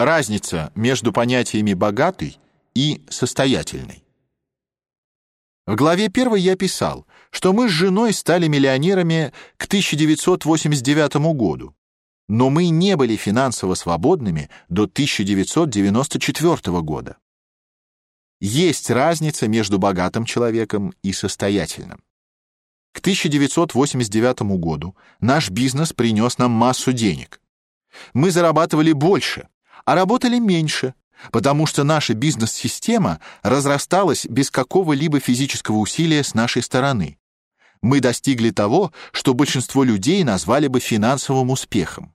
Разница между понятиями «богатый» и «состоятельный». В главе 1 я писал, что мы с женой стали миллионерами к 1989 году, но мы не были финансово свободными до 1994 года. Есть разница между богатым человеком и состоятельным. К 1989 году наш бизнес принес нам массу денег. Мы зарабатывали больше, а работали меньше, потому что наша бизнес-система разрасталась без какого-либо физического усилия с нашей стороны. Мы достигли того, что большинство людей назвали бы финансовым успехом.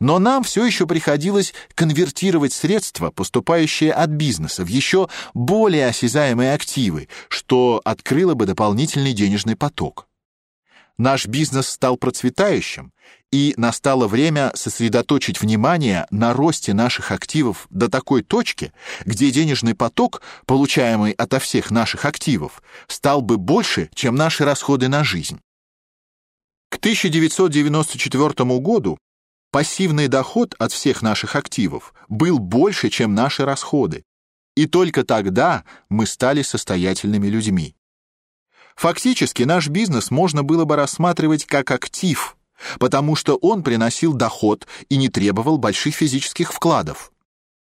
Но нам все еще приходилось конвертировать средства, поступающие от бизнеса, в еще более осязаемые активы, что открыло бы дополнительный денежный поток. Наш бизнес стал процветающим, и настало время сосредоточить внимание на росте наших активов до такой точки, где денежный поток, получаемый ото всех наших активов, стал бы больше, чем наши расходы на жизнь. К 1994 году пассивный доход от всех наших активов был больше, чем наши расходы, и только тогда мы стали состоятельными людьми. Фактически наш бизнес можно было бы рассматривать как актив – потому что он приносил доход и не требовал больших физических вкладов.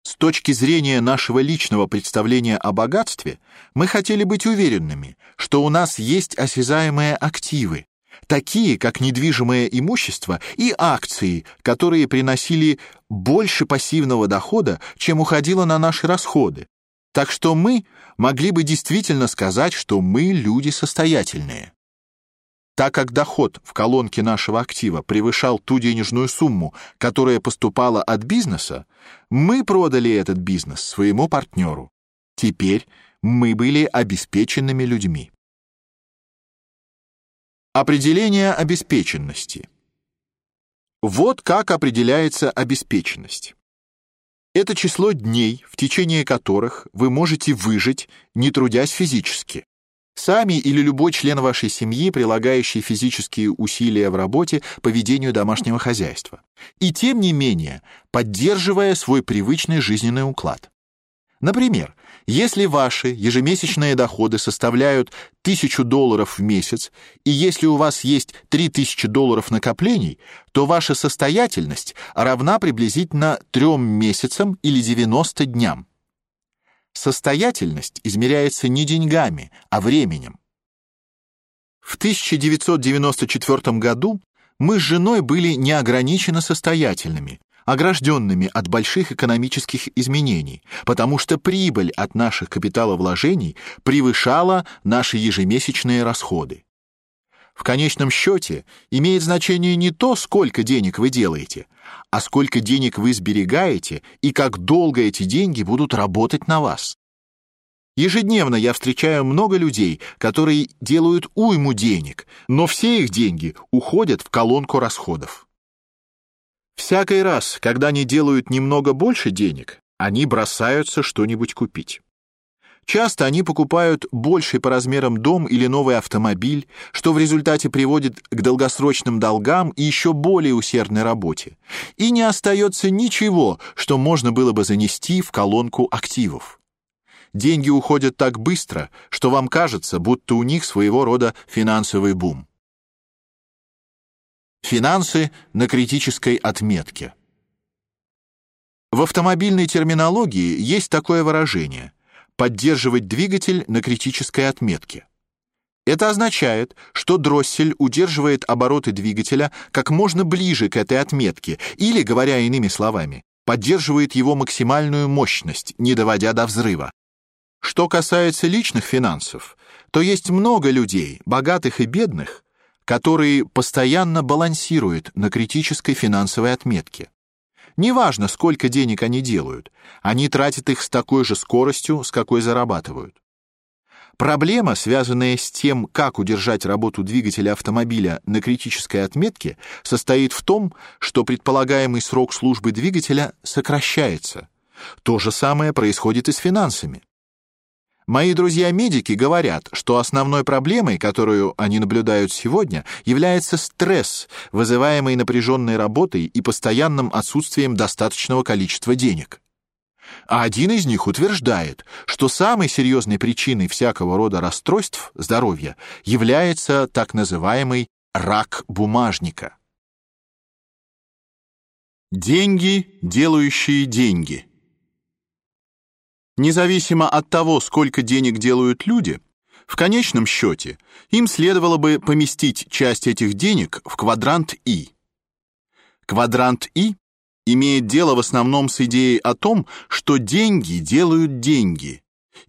С точки зрения нашего личного представления о богатстве, мы хотели быть уверенными, что у нас есть осязаемые активы, такие как недвижимое имущество и акции, которые приносили больше пассивного дохода, чем уходило на наши расходы. Так что мы могли бы действительно сказать, что мы люди состоятельные. Так как доход в колонке нашего актива превышал ту денежную сумму, которая поступала от бизнеса, мы продали этот бизнес своему партнеру. Теперь мы были обеспеченными людьми. Определение обеспеченности. Вот как определяется обеспеченность. Это число дней, в течение которых вы можете выжить, не трудясь физически. Сами или любой член вашей семьи, прилагающий физические усилия в работе по ведению домашнего хозяйства. И тем не менее, поддерживая свой привычный жизненный уклад. Например, если ваши ежемесячные доходы составляют 1000 долларов в месяц, и если у вас есть 3000 долларов накоплений, то ваша состоятельность равна приблизительно 3 месяцам или 90 дням. Состоятельность измеряется не деньгами, а временем. В 1994 году мы с женой были неограниченно состоятельными, огражденными от больших экономических изменений, потому что прибыль от наших капиталовложений превышала наши ежемесячные расходы. В конечном счете имеет значение не то, сколько денег вы делаете, а сколько денег вы сберегаете и как долго эти деньги будут работать на вас. Ежедневно я встречаю много людей, которые делают уйму денег, но все их деньги уходят в колонку расходов. Всякий раз, когда они делают немного больше денег, они бросаются что-нибудь купить. Часто они покупают больший по размерам дом или новый автомобиль, что в результате приводит к долгосрочным долгам и еще более усердной работе. И не остается ничего, что можно было бы занести в колонку активов. Деньги уходят так быстро, что вам кажется, будто у них своего рода финансовый бум. Финансы на критической отметке. В автомобильной терминологии есть такое выражение поддерживать двигатель на критической отметке. Это означает, что дроссель удерживает обороты двигателя как можно ближе к этой отметке, или, говоря иными словами, поддерживает его максимальную мощность, не доводя до взрыва. Что касается личных финансов, то есть много людей, богатых и бедных, которые постоянно балансируют на критической финансовой отметке. Неважно, сколько денег они делают, они тратят их с такой же скоростью, с какой зарабатывают. Проблема, связанная с тем, как удержать работу двигателя автомобиля на критической отметке, состоит в том, что предполагаемый срок службы двигателя сокращается. То же самое происходит и с финансами. Мои друзья-медики говорят, что основной проблемой, которую они наблюдают сегодня, является стресс, вызываемый напряженной работой и постоянным отсутствием достаточного количества денег. А один из них утверждает, что самой серьезной причиной всякого рода расстройств здоровья является так называемый рак бумажника. Деньги, делающие деньги. Независимо от того, сколько денег делают люди, в конечном счете им следовало бы поместить часть этих денег в квадрант И. Квадрант И имеет дело в основном с идеей о том, что деньги делают деньги,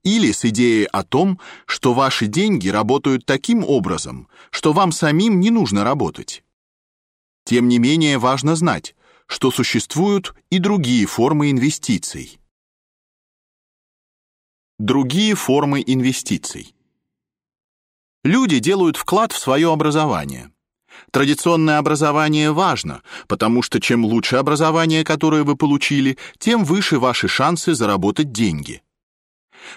или с идеей о том, что ваши деньги работают таким образом, что вам самим не нужно работать. Тем не менее важно знать, что существуют и другие формы инвестиций. Другие формы инвестиций. Люди делают вклад в свое образование. Традиционное образование важно, потому что чем лучше образование, которое вы получили, тем выше ваши шансы заработать деньги.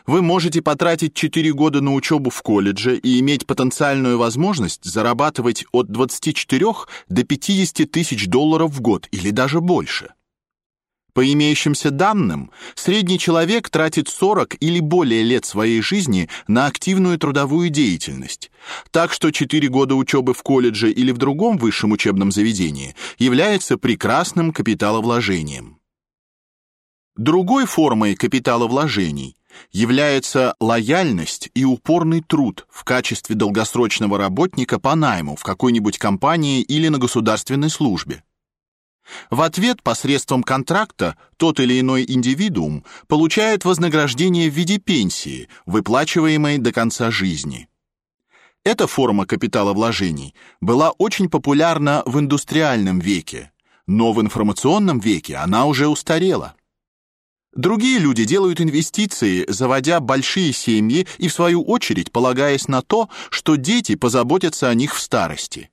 Вы можете потратить 4 года на учебу в колледже и иметь потенциальную возможность зарабатывать от 24 до 50 тысяч долларов в год или даже больше. По имеющимся данным, средний человек тратит 40 или более лет своей жизни на активную трудовую деятельность. Так что 4 года учебы в колледже или в другом высшем учебном заведении является прекрасным капиталовложением. Другой формой капиталовложений является лояльность и упорный труд в качестве долгосрочного работника по найму в какой-нибудь компании или на государственной службе. В ответ посредством контракта тот или иной индивидуум получает вознаграждение в виде пенсии, выплачиваемой до конца жизни. Эта форма капиталовложений была очень популярна в индустриальном веке, но в информационном веке она уже устарела. Другие люди делают инвестиции, заводя большие семьи и в свою очередь полагаясь на то, что дети позаботятся о них в старости.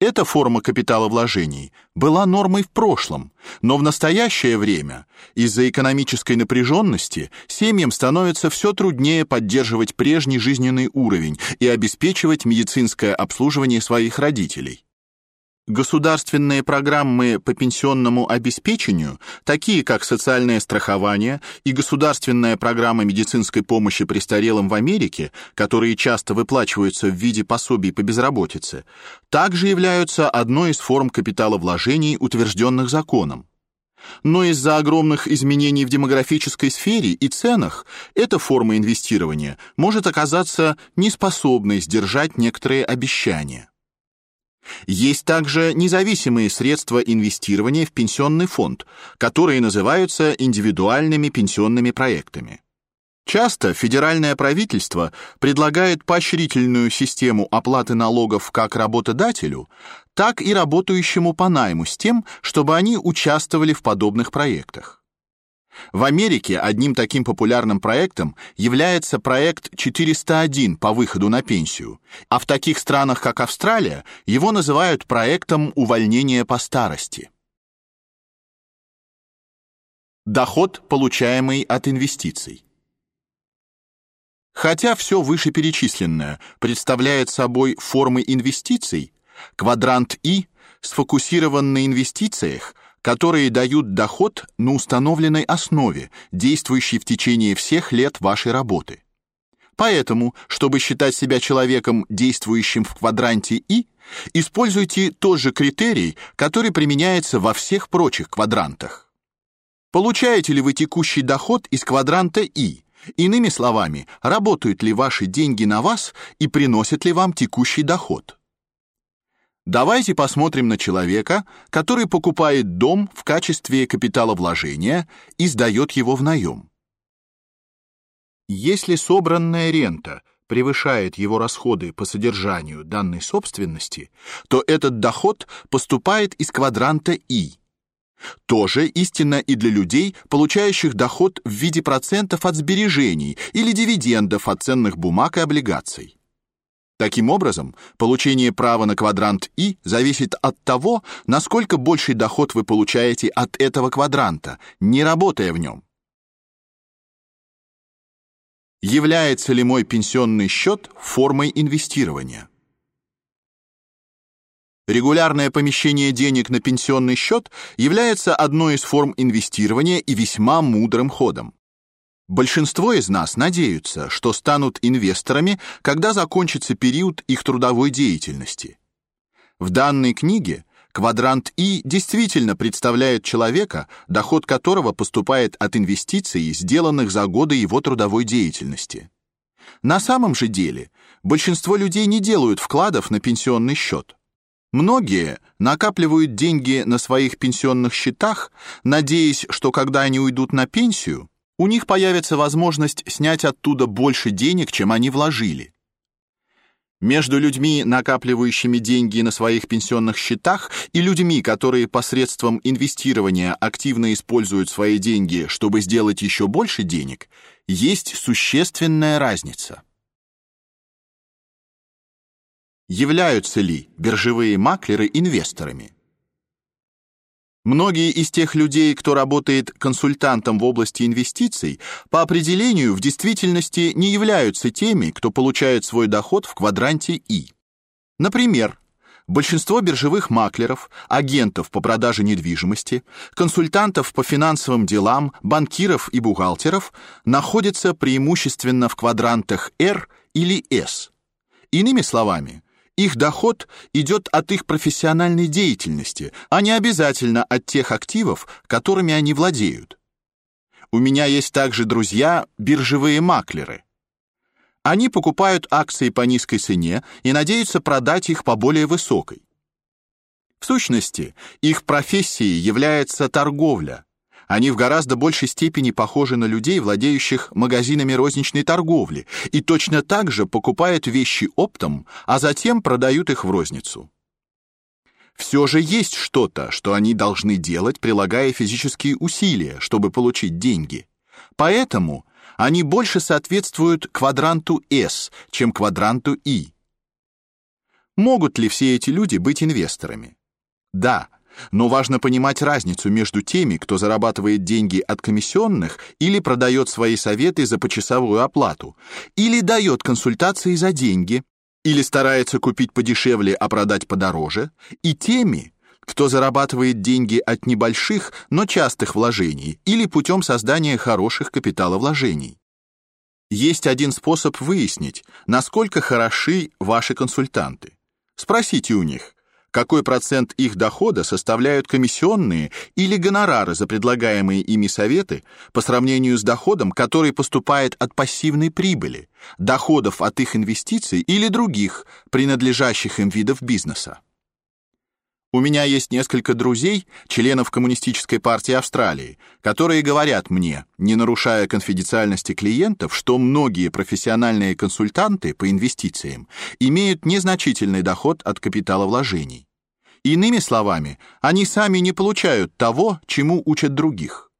Эта форма капиталовложений была нормой в прошлом, но в настоящее время из-за экономической напряженности семьям становится все труднее поддерживать прежний жизненный уровень и обеспечивать медицинское обслуживание своих родителей. Государственные программы по пенсионному обеспечению, такие как социальное страхование и государственная программа медицинской помощи престарелым в Америке, которые часто выплачиваются в виде пособий по безработице, также являются одной из форм капиталовложений, утвержденных законом. Но из-за огромных изменений в демографической сфере и ценах эта форма инвестирования может оказаться неспособной сдержать некоторые обещания. Есть также независимые средства инвестирования в пенсионный фонд, которые называются индивидуальными пенсионными проектами. Часто федеральное правительство предлагает поощрительную систему оплаты налогов как работодателю, так и работающему по найму с тем, чтобы они участвовали в подобных проектах. В Америке одним таким популярным проектом является проект 401 по выходу на пенсию, а в таких странах, как Австралия, его называют проектом увольнения по старости. Доход, получаемый от инвестиций. Хотя все вышеперечисленное представляет собой формы инвестиций, квадрант И сфокусирован на инвестициях, которые дают доход на установленной основе, действующей в течение всех лет вашей работы. Поэтому, чтобы считать себя человеком, действующим в квадранте И, используйте тот же критерий, который применяется во всех прочих квадрантах. Получаете ли вы текущий доход из квадранта И? Иными словами, работают ли ваши деньги на вас и приносят ли вам текущий доход? Давайте посмотрим на человека, который покупает дом в качестве капиталовложения и сдает его в наем. Если собранная рента превышает его расходы по содержанию данной собственности, то этот доход поступает из квадранта И. Тоже истинно и для людей, получающих доход в виде процентов от сбережений или дивидендов от ценных бумаг и облигаций. Таким образом, получение права на квадрант И зависит от того, насколько больший доход вы получаете от этого квадранта, не работая в нем. Является ли мой пенсионный счет формой инвестирования? Регулярное помещение денег на пенсионный счет является одной из форм инвестирования и весьма мудрым ходом. Большинство из нас надеются, что станут инвесторами, когда закончится период их трудовой деятельности. В данной книге квадрант И действительно представляет человека, доход которого поступает от инвестиций, сделанных за годы его трудовой деятельности. На самом же деле, большинство людей не делают вкладов на пенсионный счет. Многие накапливают деньги на своих пенсионных счетах, надеясь, что когда они уйдут на пенсию, у них появится возможность снять оттуда больше денег, чем они вложили. Между людьми, накапливающими деньги на своих пенсионных счетах, и людьми, которые посредством инвестирования активно используют свои деньги, чтобы сделать еще больше денег, есть существенная разница. Являются ли биржевые маклеры инвесторами? Многие из тех людей, кто работает консультантом в области инвестиций, по определению в действительности не являются теми, кто получает свой доход в квадранте И. Например, большинство биржевых маклеров, агентов по продаже недвижимости, консультантов по финансовым делам, банкиров и бухгалтеров находятся преимущественно в квадрантах R или S. Иными словами, их доход идет от их профессиональной деятельности, а не обязательно от тех активов, которыми они владеют. У меня есть также друзья биржевые маклеры. Они покупают акции по низкой цене и надеются продать их по более высокой. В сущности, их профессией является торговля, они в гораздо большей степени похожи на людей, владеющих магазинами розничной торговли, и точно так же покупают вещи оптом, а затем продают их в розницу. Все же есть что-то, что они должны делать, прилагая физические усилия, чтобы получить деньги. Поэтому они больше соответствуют квадранту S, чем квадранту I. Могут ли все эти люди быть инвесторами? Да, но важно понимать разницу между теми, кто зарабатывает деньги от комиссионных или продает свои советы за почасовую оплату, или дает консультации за деньги, или старается купить подешевле, а продать подороже, и теми, кто зарабатывает деньги от небольших, но частых вложений или путем создания хороших капиталовложений. Есть один способ выяснить, насколько хороши ваши консультанты. Спросите у них, какой процент их дохода составляют комиссионные или гонорары за предлагаемые ими советы по сравнению с доходом, который поступает от пассивной прибыли, доходов от их инвестиций или других, принадлежащих им видов бизнеса. У меня есть несколько друзей, членов Коммунистической партии Австралии, которые говорят мне, не нарушая конфиденциальности клиентов, что многие профессиональные консультанты по инвестициям имеют незначительный доход от капиталовложений. Иными словами, они сами не получают того, чему учат других.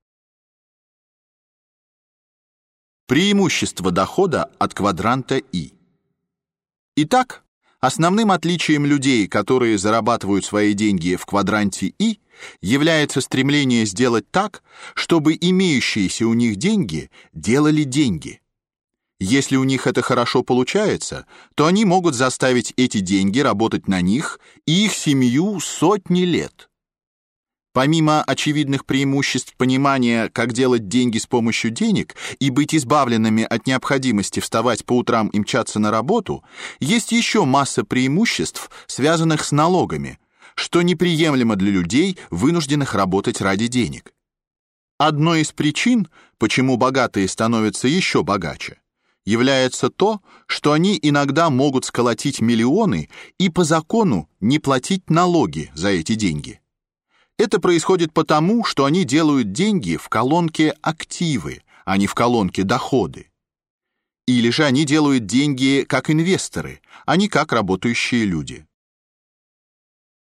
Преимущество дохода от квадранта И. Итак, основным отличием людей, которые зарабатывают свои деньги в квадранте И, является стремление сделать так, чтобы имеющиеся у них деньги делали деньги. Если у них это хорошо получается, то они могут заставить эти деньги работать на них и их семью сотни лет. Помимо очевидных преимуществ понимания, как делать деньги с помощью денег и быть избавленными от необходимости вставать по утрам и мчаться на работу, есть еще масса преимуществ, связанных с налогами, что неприемлемо для людей, вынужденных работать ради денег. Одной из причин, почему богатые становятся еще богаче, является то, что они иногда могут сколотить миллионы и по закону не платить налоги за эти деньги. Это происходит потому, что они делают деньги в колонке активы, а не в колонке доходы. Или же они делают деньги как инвесторы, а не как работающие люди.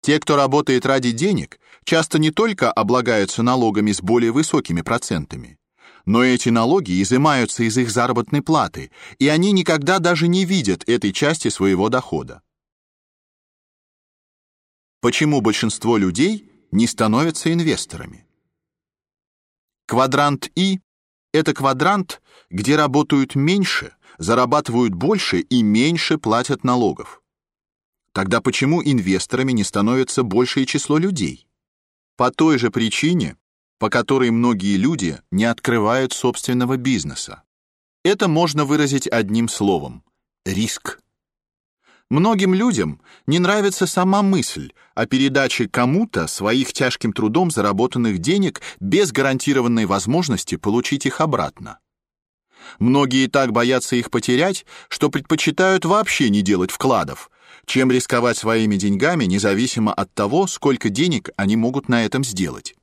Те, кто работает ради денег, часто не только облагаются налогами с более высокими процентами, но эти налоги изымаются из их заработной платы, и они никогда даже не видят этой части своего дохода. Почему большинство людей не становятся инвесторами? Квадрант И Это квадрант, где работают меньше, зарабатывают больше и меньше платят налогов. Тогда почему инвесторами не становится большее число людей? По той же причине, по которой многие люди не открывают собственного бизнеса. Это можно выразить одним словом риск. Многим людям не нравится сама мысль о передаче кому-то своих тяжким трудом заработанных денег без гарантированной возможности получить их обратно. Многие так боятся их потерять, что предпочитают вообще не делать вкладов, чем рисковать своими деньгами, независимо от того, сколько денег они могут на этом сделать.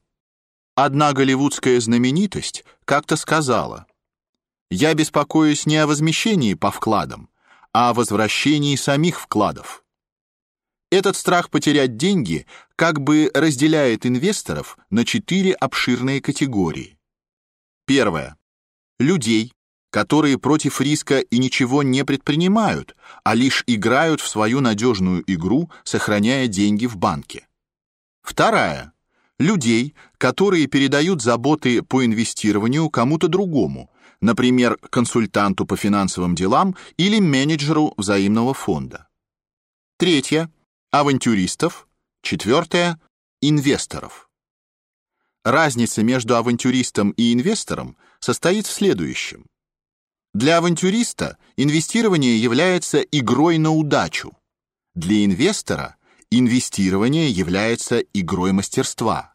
Одна голливудская знаменитость как-то сказала: "Я беспокоюсь не о возмещении по вкладам, о возвращении самих вкладов. Этот страх потерять деньги как бы разделяет инвесторов на четыре обширные категории. Первое. Людей, которые против риска и ничего не предпринимают, а лишь играют в свою надежную игру, сохраняя деньги в банке. Вторая. Людей, которые передают заботы по инвестированию кому-то другому, например, консультанту по финансовым делам или менеджеру взаимного фонда. Третье авантюристов, четвертое инвесторов. Разница между авантюристом и инвестором состоит в следующем. Для авантюриста инвестирование является игрой на удачу. Для инвестора инвестирование является игрой мастерства.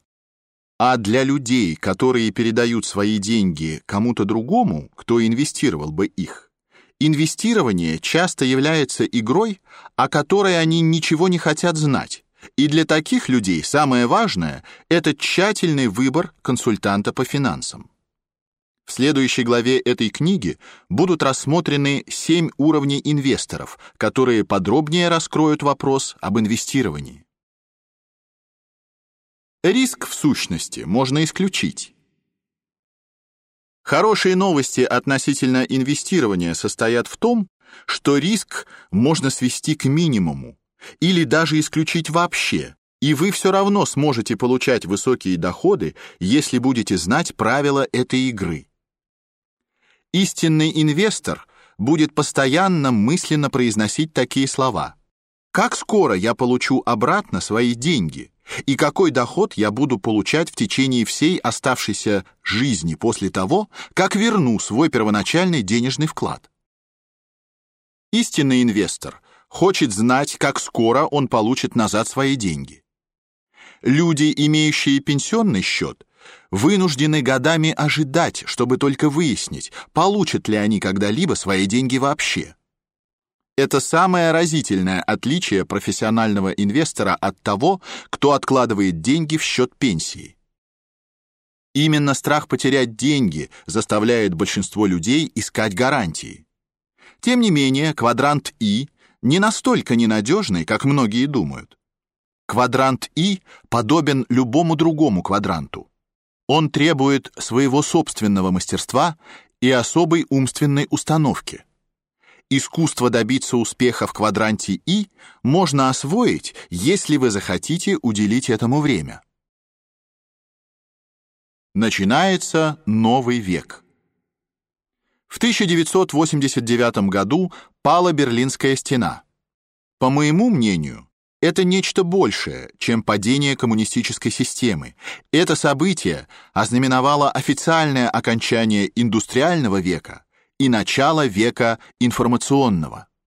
А для людей, которые передают свои деньги кому-то другому, кто инвестировал бы их, инвестирование часто является игрой, о которой они ничего не хотят знать. И для таких людей самое важное это тщательный выбор консультанта по финансам. В следующей главе этой книги будут рассмотрены семь уровней инвесторов, которые подробнее раскроют вопрос об инвестировании. Риск в сущности можно исключить. Хорошие новости относительно инвестирования состоят в том, что риск можно свести к минимуму или даже исключить вообще, и вы все равно сможете получать высокие доходы, если будете знать правила этой игры. Истинный инвестор будет постоянно мысленно произносить такие слова: "Как скоро я получу обратно свои деньги?" И какой доход я буду получать в течение всей оставшейся жизни после того, как верну свой первоначальный денежный вклад. Истинный инвестор хочет знать, как скоро он получит назад свои деньги. Люди, имеющие пенсионный счет, вынуждены годами ожидать, чтобы только выяснить, получат ли они когда-либо свои деньги вообще. Это самое разительное отличие профессионального инвестора от того, кто откладывает деньги в счет пенсии. Именно страх потерять деньги заставляет большинство людей искать гарантии. Тем не менее, квадрант И не настолько ненадежный, как многие думают. Квадрант И подобен любому другому квадранту. Он требует своего собственного мастерства и особой умственной установки. Искусство добиться успеха в квадранте И можно освоить, если вы захотите уделить этому время. Начинается новый век. В 1989 году пала Берлинская стена. По моему мнению, это нечто большее, чем падение коммунистической системы. Это событие ознаменовало официальное окончание индустриального века и начало века информационного.